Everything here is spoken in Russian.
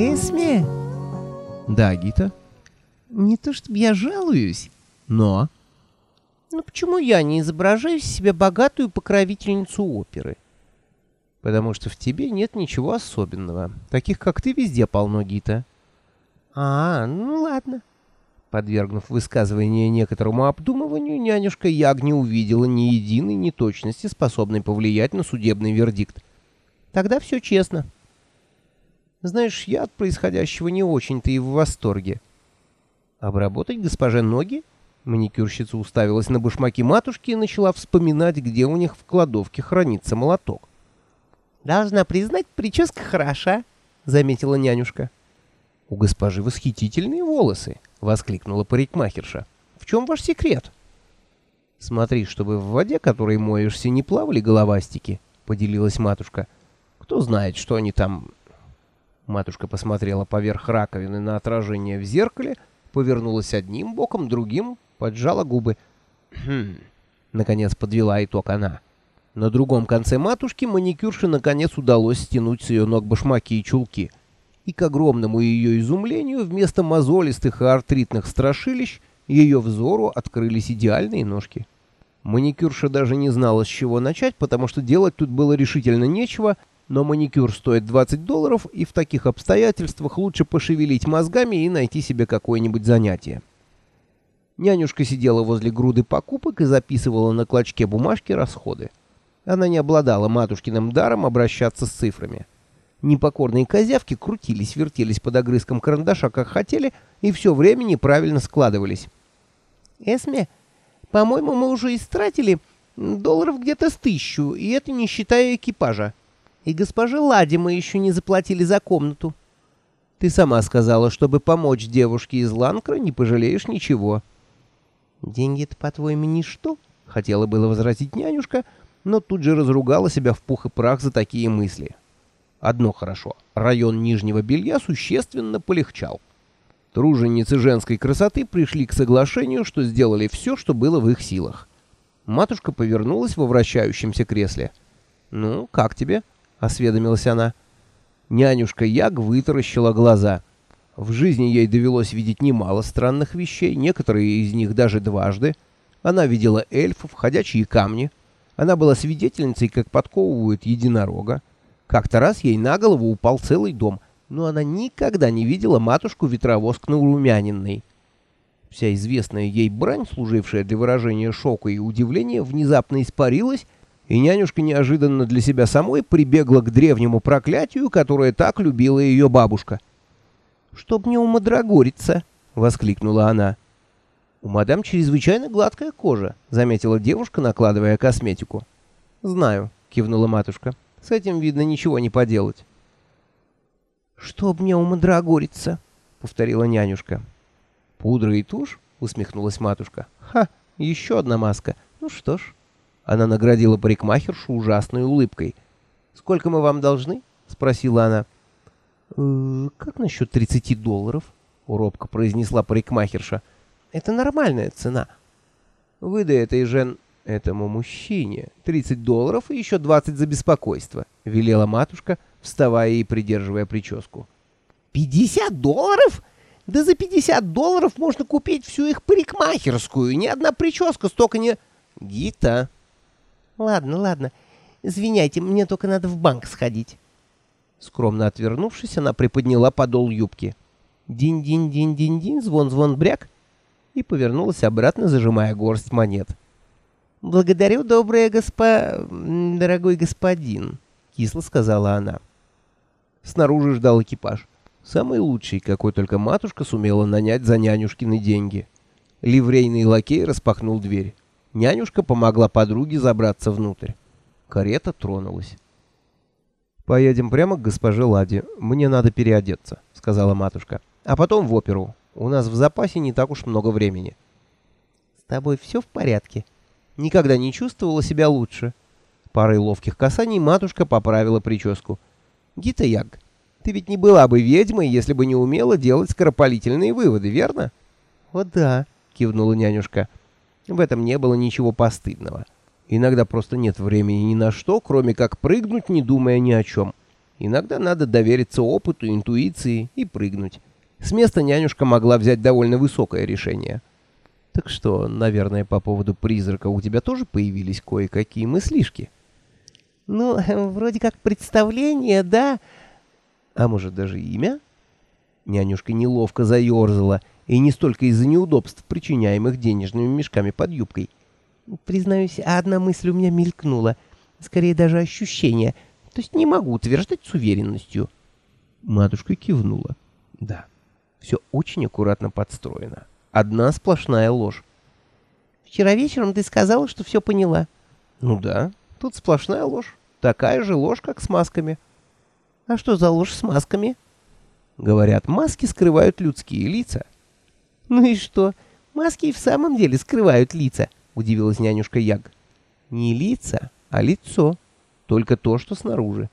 Эсме? Да, Гита? Не то чтобы я жалуюсь. Но? Ну почему я не изображаю из себя богатую покровительницу оперы? Потому что в тебе нет ничего особенного. Таких, как ты, везде полно, Гита. А, ну ладно. Подвергнув высказывание некоторому обдумыванию, нянюшка Яг не увидела ни единой неточности, способной повлиять на судебный вердикт. Тогда все честно. Знаешь, я от происходящего не очень-то и в восторге. Обработать госпоже ноги? Маникюрщица уставилась на башмаки матушки и начала вспоминать, где у них в кладовке хранится молоток. «Должна признать, прическа хороша», — заметила нянюшка. «У госпожи восхитительные волосы», — воскликнула парикмахерша. «В чем ваш секрет?» «Смотри, чтобы в воде, которой моешься, не плавали головастики», — поделилась матушка. «Кто знает, что они там...» Матушка посмотрела поверх раковины на отражение в зеркале, повернулась одним боком, другим, поджала губы. «Хм...» — наконец подвела итог она. На другом конце матушки маникюрше наконец удалось стянуть с ее ног башмаки и чулки. И к огромному ее изумлению, вместо мозолистых и артритных страшилищ, ее взору открылись идеальные ножки. Маникюрша даже не знала, с чего начать, потому что делать тут было решительно нечего, но маникюр стоит 20 долларов, и в таких обстоятельствах лучше пошевелить мозгами и найти себе какое-нибудь занятие. Нянюшка сидела возле груды покупок и записывала на клочке бумажки расходы. Она не обладала матушкиным даром обращаться с цифрами. Непокорные козявки крутились, вертелись под огрызком карандаша, как хотели, и все время неправильно складывались. «Эсме, по-моему, мы уже истратили долларов где-то с тысячу, и это не считая экипажа. И госпоже Ладе мы еще не заплатили за комнату». «Ты сама сказала, чтобы помочь девушке из Ланкра, не пожалеешь ничего». «Деньги-то, по-твоему, ничто?» — хотела было возразить нянюшка — но тут же разругала себя в пух и прах за такие мысли. Одно хорошо, район нижнего белья существенно полегчал. Труженицы женской красоты пришли к соглашению, что сделали все, что было в их силах. Матушка повернулась во вращающемся кресле. «Ну, как тебе?» — осведомилась она. Нянюшка Яг вытаращила глаза. В жизни ей довелось видеть немало странных вещей, некоторые из них даже дважды. Она видела эльфов, ходячие камни — она была свидетельницей, как подковывают единорога. Как-то раз ей на голову упал целый дом, но она никогда не видела матушку-ветровоск Наурумянинной. Вся известная ей брань, служившая для выражения шока и удивления, внезапно испарилась, и нянюшка неожиданно для себя самой прибегла к древнему проклятию, которое так любила ее бабушка. «Чтоб не умадрагориться!» — воскликнула она. «У мадам чрезвычайно гладкая кожа», — заметила девушка, накладывая косметику. «Знаю», — кивнула матушка. «С этим, видно, ничего не поделать». «Чтоб мне умадрагориться», — повторила нянюшка. «Пудра и тушь?» — усмехнулась матушка. «Ха, еще одна маска. Ну что ж». Она наградила парикмахершу ужасной улыбкой. «Сколько мы вам должны?» — спросила она. «Э, «Как насчет тридцати долларов?» — уробко произнесла парикмахерша. Это нормальная цена. Выдай этой жен... этому мужчине 30 долларов и еще 20 за беспокойство, — велела матушка, вставая и придерживая прическу. «Пятьдесят долларов? Да за 50 долларов можно купить всю их парикмахерскую. Ни одна прическа столько не...» «Гита!» «Ладно, ладно. Извиняйте, мне только надо в банк сходить». Скромно отвернувшись, она приподняла подол юбки. «Динь-динь-динь-динь-динь, звон-звон-бряк» и повернулась обратно, зажимая горсть монет. «Благодарю, добрая госпо... дорогой господин», — кисло сказала она. Снаружи ждал экипаж. Самый лучший, какой только матушка сумела нанять за нянюшкины деньги. Ливрейный лакей распахнул дверь. Нянюшка помогла подруге забраться внутрь. Карета тронулась. «Поедем прямо к госпоже Ладе. Мне надо переодеться», — сказала матушка. «А потом в оперу. У нас в запасе не так уж много времени. С тобой все в порядке? Никогда не чувствовала себя лучше. Парой ловких касаний матушка поправила прическу. Гита Яг, ты ведь не была бы ведьмой, если бы не умела делать скоропалительные выводы, верно? О да, кивнула нянюшка. В этом не было ничего постыдного. Иногда просто нет времени ни на что, кроме как прыгнуть, не думая ни о чем. Иногда надо довериться опыту, интуиции и прыгнуть. С места нянюшка могла взять довольно высокое решение. Так что, наверное, по поводу призрака у тебя тоже появились кое-какие мыслишки? Ну, вроде как представление, да. А может, даже имя? Нянюшка неловко заерзала, и не столько из-за неудобств, причиняемых денежными мешками под юбкой. Признаюсь, одна мысль у меня мелькнула. Скорее даже ощущение — то есть не могу утверждать с уверенностью. Матушка кивнула. Да, все очень аккуратно подстроено. Одна сплошная ложь. Вчера вечером ты сказала, что все поняла. Ну да, тут сплошная ложь. Такая же ложь, как с масками. А что за ложь с масками? Говорят, маски скрывают людские лица. Ну и что? Маски в самом деле скрывают лица, удивилась нянюшка Яг. Не лица, а лицо только то, что снаружи.